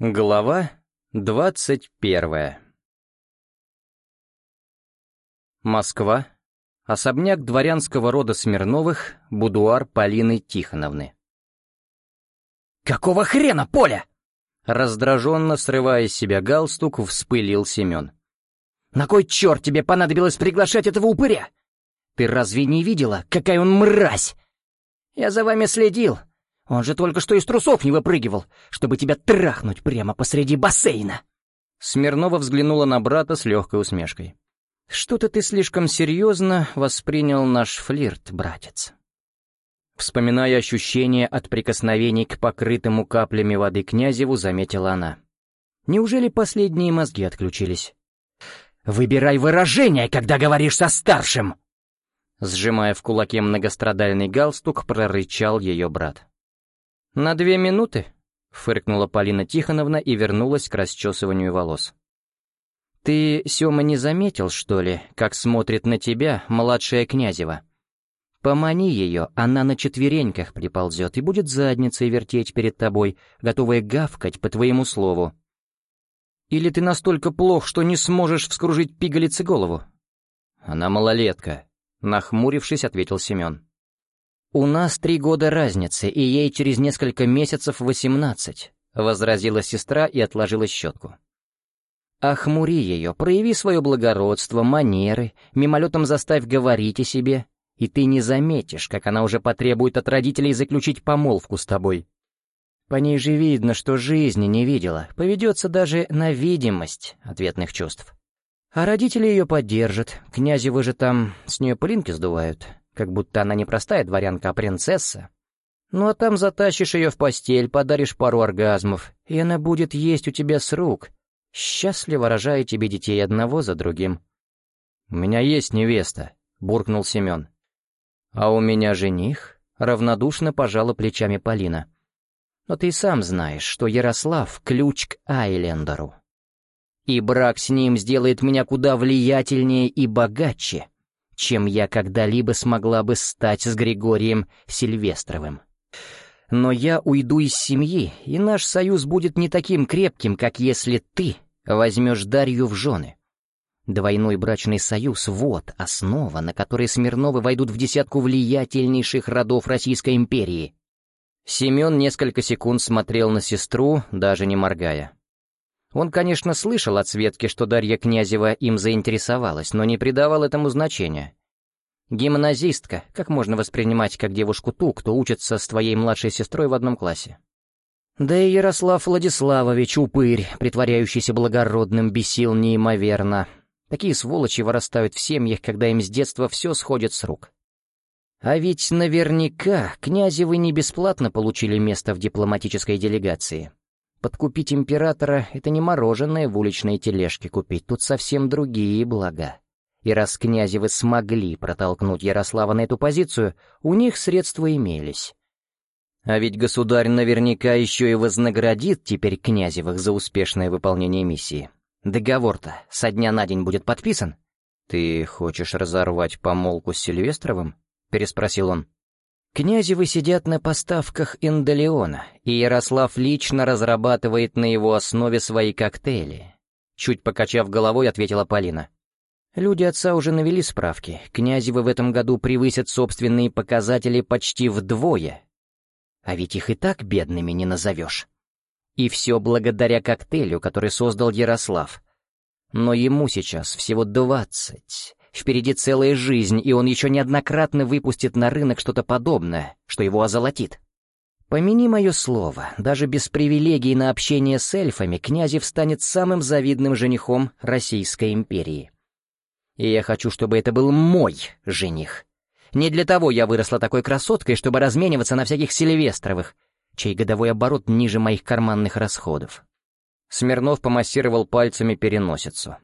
Глава двадцать первая Москва. Особняк дворянского рода Смирновых, будуар Полины Тихоновны. «Какого хрена, Поля?» Раздраженно срывая с себя галстук, вспылил Семен. «На кой черт тебе понадобилось приглашать этого упыря? Ты разве не видела, какая он мразь? Я за вами следил, он же только что из трусов не выпрыгивал, чтобы тебя трахнуть прямо посреди бассейна!» Смирнова взглянула на брата с легкой усмешкой. «Что-то ты слишком серьезно воспринял наш флирт, братец». Вспоминая ощущения от прикосновений к покрытому каплями воды князеву, заметила она. «Неужели последние мозги отключились?» «Выбирай выражение, когда говоришь со старшим!» Сжимая в кулаке многострадальный галстук, прорычал ее брат. «На две минуты?» — фыркнула Полина Тихоновна и вернулась к расчесыванию волос. «Ты, Сёма, не заметил, что ли, как смотрит на тебя младшая Князева? Помани ее, она на четвереньках приползет и будет задницей вертеть перед тобой, готовая гавкать по твоему слову. Или ты настолько плох, что не сможешь вскружить пигалице голову?» «Она малолетка», — нахмурившись, ответил Семен. «У нас три года разницы, и ей через несколько месяцев восемнадцать», — возразила сестра и отложила щетку. «Охмури ее, прояви свое благородство, манеры, мимолетом заставь говорить о себе, и ты не заметишь, как она уже потребует от родителей заключить помолвку с тобой. По ней же видно, что жизни не видела, поведется даже на видимость ответных чувств. А родители ее поддержат, князевы же там с нее пылинки сдувают, как будто она не простая дворянка, а принцесса. Ну а там затащишь ее в постель, подаришь пару оргазмов, и она будет есть у тебя с рук, счастливо рожая тебе детей одного за другим. «У меня есть невеста», — буркнул Семен. «А у меня жених?» — равнодушно пожала плечами Полина. «Но ты сам знаешь, что Ярослав — ключ к Айлендеру. И брак с ним сделает меня куда влиятельнее и богаче, чем я когда-либо смогла бы стать с Григорием Сильвестровым. Но я уйду из семьи, и наш союз будет не таким крепким, как если ты возьмешь Дарью в жены. Двойной брачный союз — вот основа, на которой Смирновы войдут в десятку влиятельнейших родов Российской империи. Семен несколько секунд смотрел на сестру, даже не моргая. Он, конечно, слышал от Светки, что Дарья Князева им заинтересовалась, но не придавал этому значения. Гимназистка, как можно воспринимать как девушку ту, кто учится с твоей младшей сестрой в одном классе? Да и Ярослав Владиславович, упырь, притворяющийся благородным, бесил неимоверно. Такие сволочи вырастают в семьях, когда им с детства все сходит с рук. А ведь наверняка Князевы не бесплатно получили место в дипломатической делегации. Подкупить императора — это не мороженое в уличной тележке купить, тут совсем другие блага. И раз князевы смогли протолкнуть Ярослава на эту позицию, у них средства имелись. А ведь государь наверняка еще и вознаградит теперь князевых за успешное выполнение миссии. Договор-то со дня на день будет подписан. «Ты хочешь разорвать помолвку с Сильвестровым?» — переспросил он. Князевы сидят на поставках Индолеона, и Ярослав лично разрабатывает на его основе свои коктейли. Чуть покачав головой, ответила Полина. Люди отца уже навели справки. Князевы в этом году превысят собственные показатели почти вдвое. А ведь их и так бедными не назовешь. И все благодаря коктейлю, который создал Ярослав. Но ему сейчас всего двадцать, Впереди целая жизнь, и он еще неоднократно выпустит на рынок что-то подобное, что его озолотит. Помяни мое слово, даже без привилегий на общение с эльфами Князев станет самым завидным женихом Российской империи. И я хочу, чтобы это был мой жених. Не для того я выросла такой красоткой, чтобы размениваться на всяких Сильвестровых, чей годовой оборот ниже моих карманных расходов. Смирнов помассировал пальцами переносицу.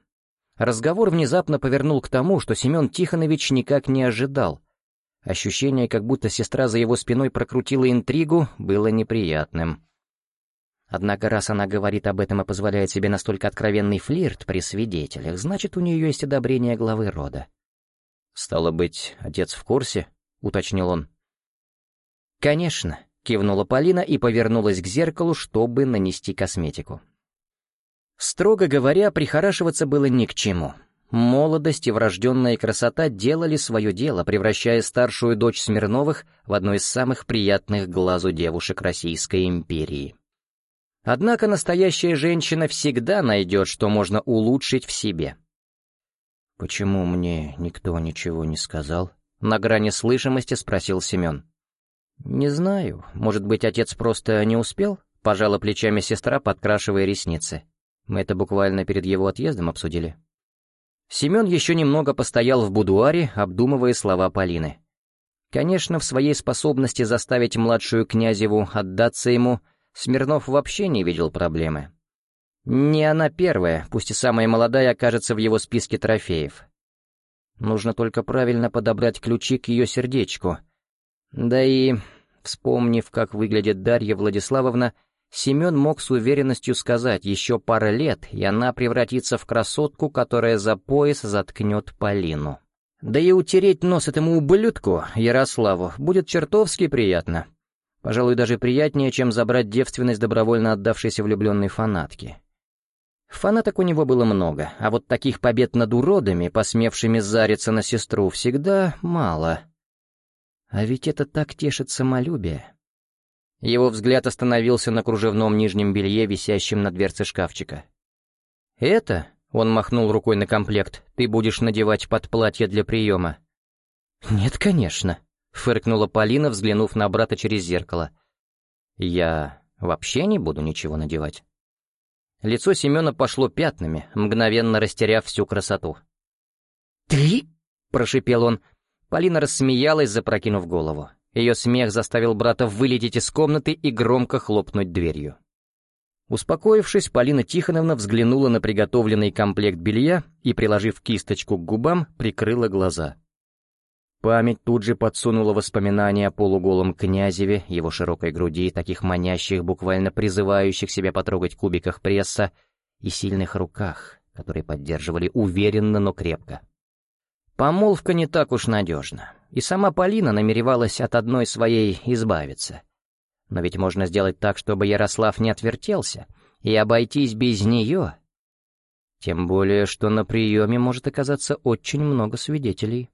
Разговор внезапно повернул к тому, что Семен Тихонович никак не ожидал. Ощущение, как будто сестра за его спиной прокрутила интригу, было неприятным. Однако раз она говорит об этом и позволяет себе настолько откровенный флирт при свидетелях, значит, у нее есть одобрение главы рода. «Стало быть, отец в курсе?» — уточнил он. «Конечно», — кивнула Полина и повернулась к зеркалу, чтобы нанести косметику. Строго говоря, прихорашиваться было ни к чему. Молодость и врожденная красота делали свое дело, превращая старшую дочь Смирновых в одну из самых приятных глазу девушек Российской империи. Однако настоящая женщина всегда найдет, что можно улучшить в себе. «Почему мне никто ничего не сказал?» — на грани слышимости спросил Семен. «Не знаю. Может быть, отец просто не успел?» — пожала плечами сестра, подкрашивая ресницы. Мы это буквально перед его отъездом обсудили. Семен еще немного постоял в будуаре, обдумывая слова Полины. Конечно, в своей способности заставить младшую князеву отдаться ему, Смирнов вообще не видел проблемы. Не она первая, пусть и самая молодая, окажется в его списке трофеев. Нужно только правильно подобрать ключи к ее сердечку. Да и, вспомнив, как выглядит Дарья Владиславовна, Семен мог с уверенностью сказать, еще пара лет, и она превратится в красотку, которая за пояс заткнет Полину. Да и утереть нос этому ублюдку, Ярославу, будет чертовски приятно. Пожалуй, даже приятнее, чем забрать девственность добровольно отдавшейся влюбленной фанатки. Фанаток у него было много, а вот таких побед над уродами, посмевшими зариться на сестру, всегда мало. А ведь это так тешит самолюбие. Его взгляд остановился на кружевном нижнем белье, висящем на дверце шкафчика. «Это?» — он махнул рукой на комплект. «Ты будешь надевать под платье для приема». «Нет, конечно», — фыркнула Полина, взглянув на брата через зеркало. «Я вообще не буду ничего надевать». Лицо Семена пошло пятнами, мгновенно растеряв всю красоту. «Ты?» — прошипел он. Полина рассмеялась, запрокинув голову. Ее смех заставил брата вылететь из комнаты и громко хлопнуть дверью. Успокоившись, Полина Тихоновна взглянула на приготовленный комплект белья и, приложив кисточку к губам, прикрыла глаза. Память тут же подсунула воспоминания о полуголом князеве, его широкой груди, таких манящих, буквально призывающих себя потрогать кубиках пресса, и сильных руках, которые поддерживали уверенно, но крепко. Помолвка не так уж надежна, и сама Полина намеревалась от одной своей избавиться. Но ведь можно сделать так, чтобы Ярослав не отвертелся, и обойтись без нее. Тем более, что на приеме может оказаться очень много свидетелей.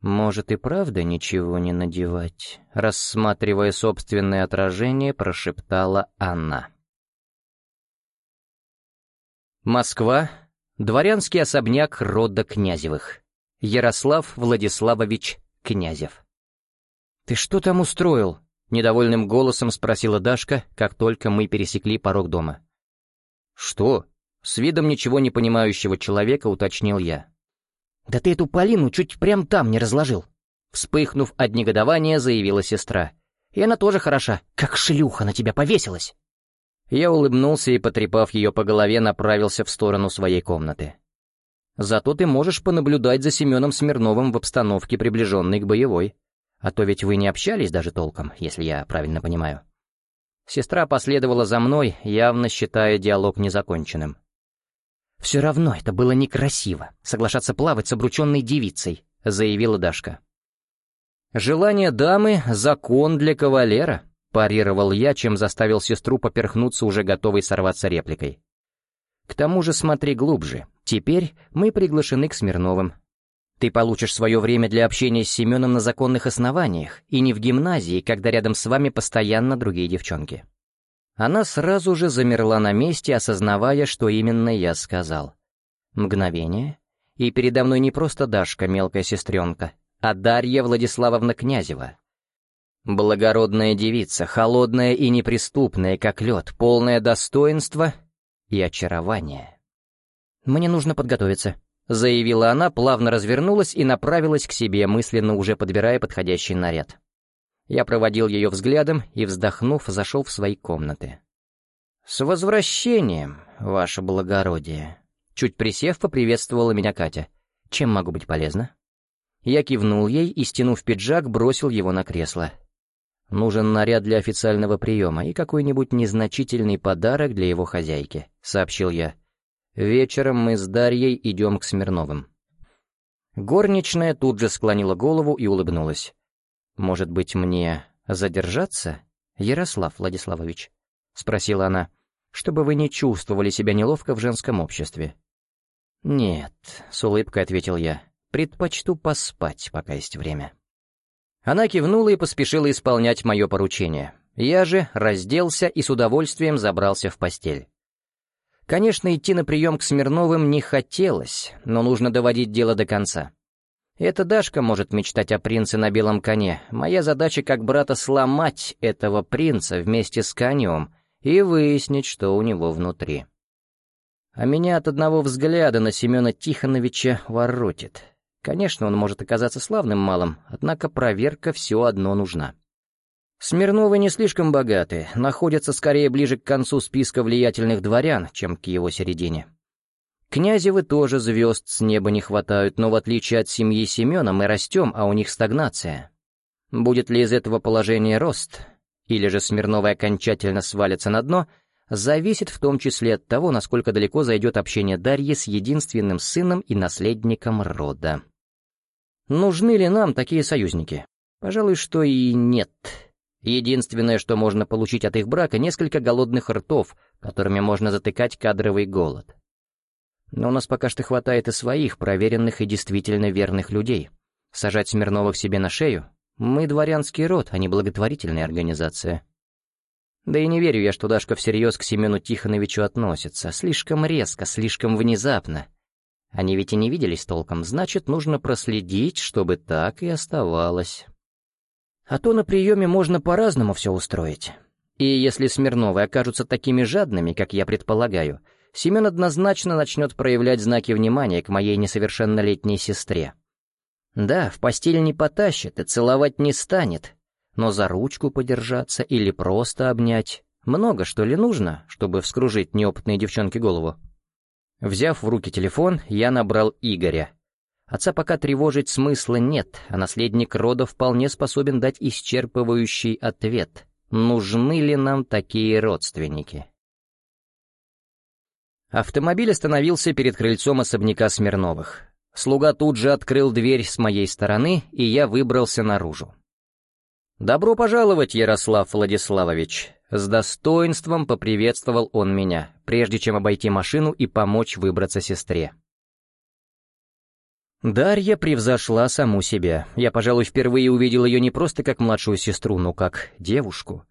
«Может и правда ничего не надевать?» Рассматривая собственное отражение, прошептала она. Москва. Дворянский особняк рода Князевых. Ярослав Владиславович Князев. «Ты что там устроил?» — недовольным голосом спросила Дашка, как только мы пересекли порог дома. «Что?» — с видом ничего не понимающего человека уточнил я. «Да ты эту Полину чуть прям там не разложил!» Вспыхнув от негодования, заявила сестра. «И она тоже хороша, как шлюха на тебя повесилась!» Я улыбнулся и, потрепав ее по голове, направился в сторону своей комнаты. «Зато ты можешь понаблюдать за Семеном Смирновым в обстановке, приближенной к боевой. А то ведь вы не общались даже толком, если я правильно понимаю». Сестра последовала за мной, явно считая диалог незаконченным. «Все равно это было некрасиво, соглашаться плавать с обрученной девицей», — заявила Дашка. «Желание дамы — закон для кавалера», — парировал я, чем заставил сестру поперхнуться уже готовой сорваться репликой. «К тому же смотри глубже. Теперь мы приглашены к Смирновым. Ты получишь свое время для общения с Семеном на законных основаниях, и не в гимназии, когда рядом с вами постоянно другие девчонки». Она сразу же замерла на месте, осознавая, что именно я сказал. Мгновение, и передо мной не просто Дашка, мелкая сестренка, а Дарья Владиславовна Князева. Благородная девица, холодная и неприступная, как лед, полное достоинства и очарования. «Мне нужно подготовиться», — заявила она, плавно развернулась и направилась к себе, мысленно уже подбирая подходящий наряд. Я проводил ее взглядом и, вздохнув, зашел в свои комнаты. «С возвращением, ваше благородие!» Чуть присев, поприветствовала меня Катя. «Чем могу быть полезна?» Я кивнул ей и, стянув пиджак, бросил его на кресло. «Нужен наряд для официального приема и какой-нибудь незначительный подарок для его хозяйки», — сообщил я. «Вечером мы с Дарьей идем к Смирновым». Горничная тут же склонила голову и улыбнулась. «Может быть, мне задержаться?» «Ярослав Владиславович», — спросила она, — «чтобы вы не чувствовали себя неловко в женском обществе». «Нет», — с улыбкой ответил я, — «предпочту поспать, пока есть время». Она кивнула и поспешила исполнять мое поручение. Я же разделся и с удовольствием забрался в постель. Конечно, идти на прием к Смирновым не хотелось, но нужно доводить дело до конца. Эта Дашка может мечтать о принце на белом коне. Моя задача как брата сломать этого принца вместе с конем и выяснить, что у него внутри. А меня от одного взгляда на Семена Тихоновича воротит. Конечно, он может оказаться славным малым, однако проверка все одно нужна. Смирновы не слишком богаты, находятся скорее ближе к концу списка влиятельных дворян, чем к его середине. Князевы тоже звезд с неба не хватают, но в отличие от семьи Семена мы растем, а у них стагнация. Будет ли из этого положения рост, или же Смирновы окончательно свалятся на дно, зависит в том числе от того, насколько далеко зайдет общение Дарьи с единственным сыном и наследником рода. Нужны ли нам такие союзники? Пожалуй, что и нет. Единственное, что можно получить от их брака, несколько голодных ртов, которыми можно затыкать кадровый голод. Но у нас пока что хватает и своих, проверенных и действительно верных людей. Сажать Смирновых себе на шею? Мы дворянский род, а не благотворительная организация. Да и не верю я, что Дашка всерьез к Семену Тихоновичу относится. Слишком резко, слишком внезапно. Они ведь и не виделись толком, значит, нужно проследить, чтобы так и оставалось. А то на приеме можно по-разному все устроить. И если Смирновы окажутся такими жадными, как я предполагаю — Семен однозначно начнет проявлять знаки внимания к моей несовершеннолетней сестре. Да, в постель не потащит и целовать не станет, но за ручку подержаться или просто обнять много что ли нужно, чтобы вскружить неопытной девчонке голову. Взяв в руки телефон, я набрал Игоря. Отца пока тревожить смысла нет, а наследник рода вполне способен дать исчерпывающий ответ. Нужны ли нам такие родственники? Автомобиль остановился перед крыльцом особняка Смирновых. Слуга тут же открыл дверь с моей стороны, и я выбрался наружу. «Добро пожаловать, Ярослав Владиславович!» С достоинством поприветствовал он меня, прежде чем обойти машину и помочь выбраться сестре. Дарья превзошла саму себя. Я, пожалуй, впервые увидел ее не просто как младшую сестру, но как девушку.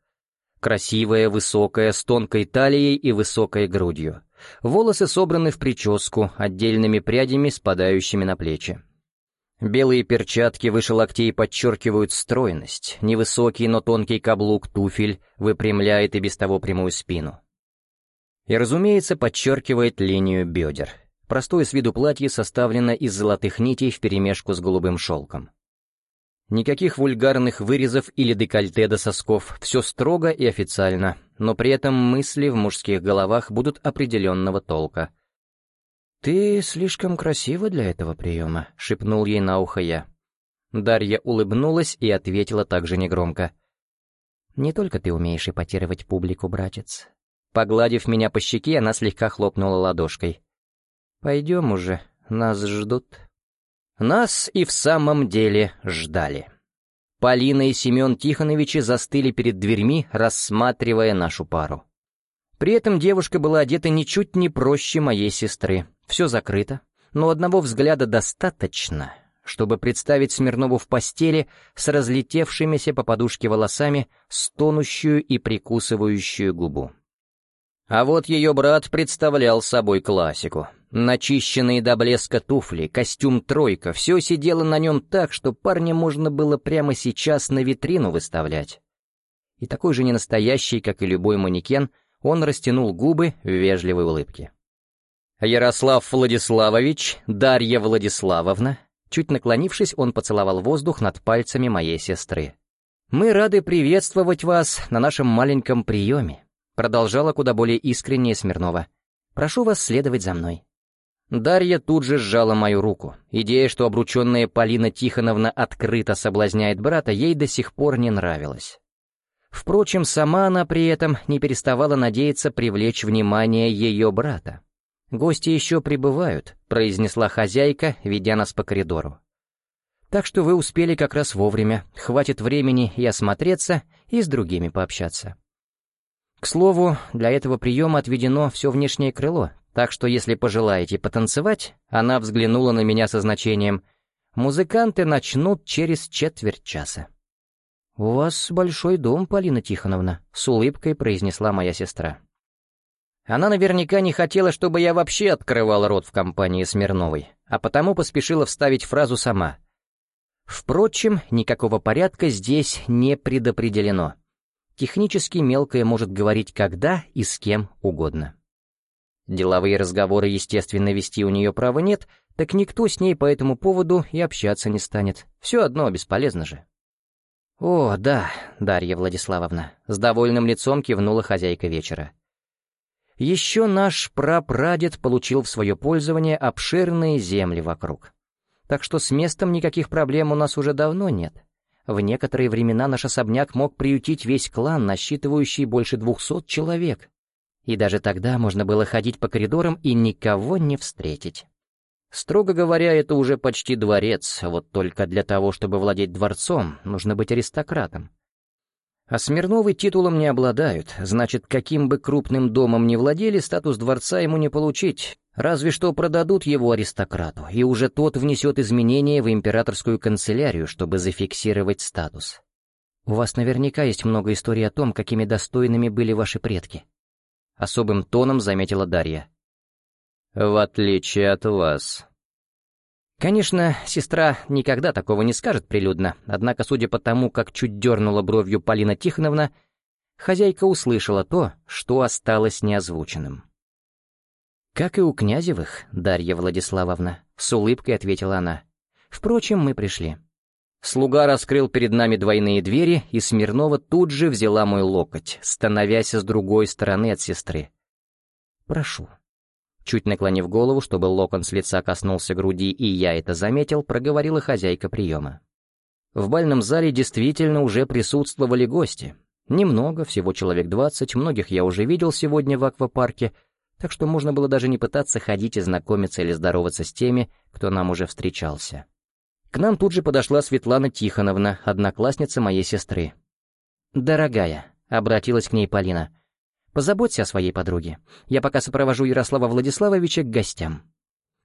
Красивая, высокая, с тонкой талией и высокой грудью. Волосы собраны в прическу, отдельными прядями, спадающими на плечи. Белые перчатки выше локтей подчеркивают стройность, невысокий, но тонкий каблук туфель выпрямляет и без того прямую спину. И, разумеется, подчеркивает линию бедер. Простое с виду платье составлено из золотых нитей вперемешку с голубым шелком. Никаких вульгарных вырезов или декольте до сосков, все строго и официально, но при этом мысли в мужских головах будут определенного толка. «Ты слишком красива для этого приема», — шепнул ей на ухо я. Дарья улыбнулась и ответила также негромко. «Не только ты умеешь эпатировать публику, братец». Погладив меня по щеке, она слегка хлопнула ладошкой. «Пойдем уже, нас ждут». Нас и в самом деле ждали. Полина и Семен Тихоновичи застыли перед дверьми, рассматривая нашу пару. При этом девушка была одета ничуть не проще моей сестры. Все закрыто, но одного взгляда достаточно, чтобы представить Смирнову в постели с разлетевшимися по подушке волосами, стонущую и прикусывающую губу. А вот ее брат представлял собой классику. Начищенные до блеска туфли, костюм «тройка» — все сидело на нем так, что парня можно было прямо сейчас на витрину выставлять. И такой же ненастоящий, как и любой манекен, он растянул губы в вежливой улыбке. «Ярослав Владиславович, Дарья Владиславовна», чуть наклонившись, он поцеловал воздух над пальцами моей сестры. «Мы рады приветствовать вас на нашем маленьком приеме», продолжала куда более искренне Смирнова. «Прошу вас следовать за мной». Дарья тут же сжала мою руку. Идея, что обрученная Полина Тихоновна открыто соблазняет брата, ей до сих пор не нравилась. Впрочем, сама она при этом не переставала надеяться привлечь внимание ее брата. «Гости еще прибывают», — произнесла хозяйка, ведя нас по коридору. Так что вы успели как раз вовремя, хватит времени и осмотреться, и с другими пообщаться. К слову, для этого приема отведено все внешнее крыло, так что если пожелаете потанцевать, она взглянула на меня со значением «Музыканты начнут через четверть часа». «У вас большой дом, Полина Тихоновна», — с улыбкой произнесла моя сестра. Она наверняка не хотела, чтобы я вообще открывал рот в компании Смирновой, а потому поспешила вставить фразу сама. Впрочем, никакого порядка здесь не предопределено. Технически мелкая может говорить когда и с кем угодно. Деловые разговоры, естественно, вести у нее права нет, так никто с ней по этому поводу и общаться не станет. Все одно бесполезно же. «О, да, Дарья Владиславовна», — с довольным лицом кивнула хозяйка вечера. Еще наш прапрадед получил в свое пользование обширные земли вокруг. Так что с местом никаких проблем у нас уже давно нет. В некоторые времена наш особняк мог приютить весь клан, насчитывающий больше двухсот человек. И даже тогда можно было ходить по коридорам и никого не встретить. Строго говоря, это уже почти дворец, вот только для того, чтобы владеть дворцом, нужно быть аристократом. А Смирновы титулом не обладают, значит, каким бы крупным домом ни владели, статус дворца ему не получить, разве что продадут его аристократу, и уже тот внесет изменения в императорскую канцелярию, чтобы зафиксировать статус. У вас наверняка есть много историй о том, какими достойными были ваши предки. Особым тоном заметила Дарья. «В отличие от вас», Конечно, сестра никогда такого не скажет прилюдно, однако, судя по тому, как чуть дернула бровью Полина Тихоновна, хозяйка услышала то, что осталось неозвученным. «Как и у Князевых, Дарья Владиславовна», — с улыбкой ответила она. «Впрочем, мы пришли». Слуга раскрыл перед нами двойные двери, и Смирнова тут же взяла мой локоть, становясь с другой стороны от сестры. «Прошу». Чуть наклонив голову, чтобы локон с лица коснулся груди, и я это заметил, проговорила хозяйка приема. В бальном зале действительно уже присутствовали гости. Немного, всего человек двадцать, многих я уже видел сегодня в аквапарке, так что можно было даже не пытаться ходить и знакомиться или здороваться с теми, кто нам уже встречался. К нам тут же подошла Светлана Тихоновна, одноклассница моей сестры. «Дорогая», — обратилась к ней Полина, — Позаботься о своей подруге. Я пока сопровожу Ярослава Владиславовича к гостям».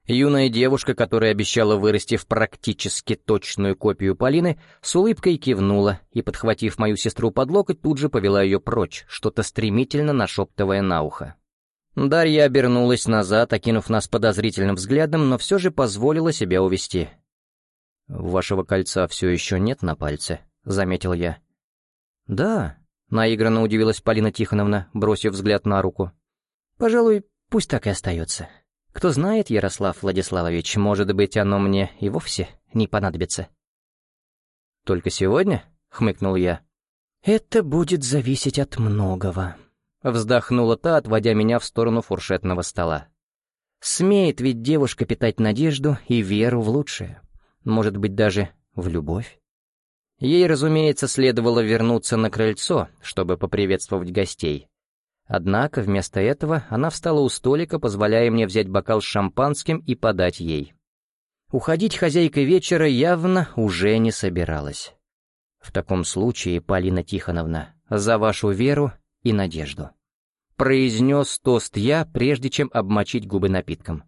Юная девушка, которая обещала вырасти в практически точную копию Полины, с улыбкой кивнула и, подхватив мою сестру под локоть, тут же повела ее прочь, что-то стремительно нашептывая на ухо. Дарья обернулась назад, окинув нас подозрительным взглядом, но все же позволила себя увести. «Вашего кольца все еще нет на пальце», — заметил я. «Да», Наигранно удивилась Полина Тихоновна, бросив взгляд на руку. «Пожалуй, пусть так и остается. Кто знает, Ярослав Владиславович, может быть, оно мне и вовсе не понадобится». «Только сегодня?» — хмыкнул я. «Это будет зависеть от многого», — вздохнула та, отводя меня в сторону фуршетного стола. «Смеет ведь девушка питать надежду и веру в лучшее. Может быть, даже в любовь?» Ей, разумеется, следовало вернуться на крыльцо, чтобы поприветствовать гостей. Однако вместо этого она встала у столика, позволяя мне взять бокал с шампанским и подать ей. Уходить хозяйка вечера явно уже не собиралась. В таком случае, Полина Тихоновна, за вашу веру и надежду. Произнес тост я, прежде чем обмочить губы напитком.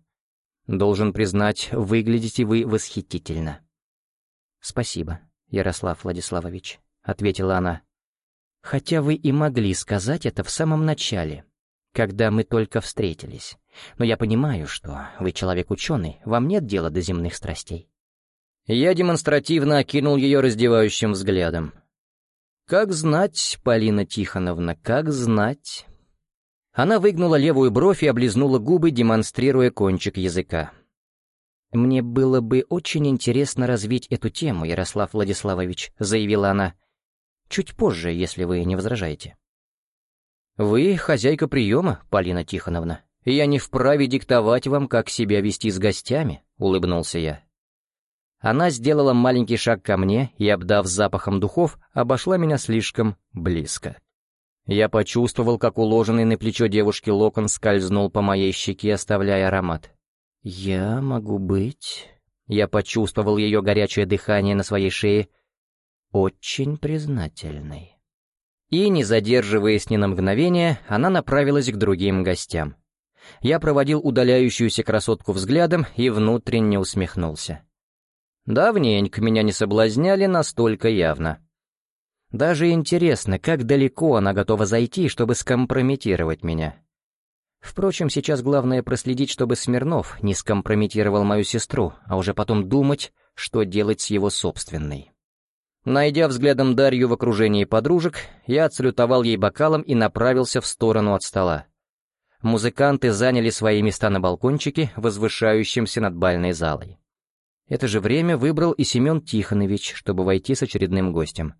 Должен признать, выглядите вы восхитительно. Спасибо. Ярослав Владиславович», — ответила она. «Хотя вы и могли сказать это в самом начале, когда мы только встретились. Но я понимаю, что вы человек ученый, вам нет дела до земных страстей». Я демонстративно окинул ее раздевающим взглядом. «Как знать, Полина Тихоновна, как знать...» Она выгнула левую бровь и облизнула губы, демонстрируя кончик языка. «Мне было бы очень интересно развить эту тему, Ярослав Владиславович», — заявила она. «Чуть позже, если вы не возражаете». «Вы хозяйка приема, Полина Тихоновна. Я не вправе диктовать вам, как себя вести с гостями», — улыбнулся я. Она сделала маленький шаг ко мне и, обдав запахом духов, обошла меня слишком близко. Я почувствовал, как уложенный на плечо девушки локон скользнул по моей щеке, оставляя аромат. «Я могу быть Я почувствовал ее горячее дыхание на своей шее. Очень признательный. И, не задерживаясь ни на мгновение, она направилась к другим гостям. Я проводил удаляющуюся красотку взглядом и внутренне усмехнулся. Давненько меня не соблазняли настолько явно. Даже интересно, как далеко она готова зайти, чтобы скомпрометировать меня. Впрочем, сейчас главное проследить, чтобы Смирнов не скомпрометировал мою сестру, а уже потом думать, что делать с его собственной. Найдя взглядом Дарью в окружении подружек, я отсалютовал ей бокалом и направился в сторону от стола. Музыканты заняли свои места на балкончике, возвышающемся над бальной залой. Это же время выбрал и Семен Тихонович, чтобы войти с очередным гостем.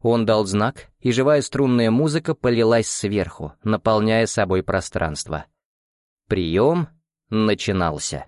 Он дал знак, и живая струнная музыка полилась сверху, наполняя собой пространство. Прием начинался.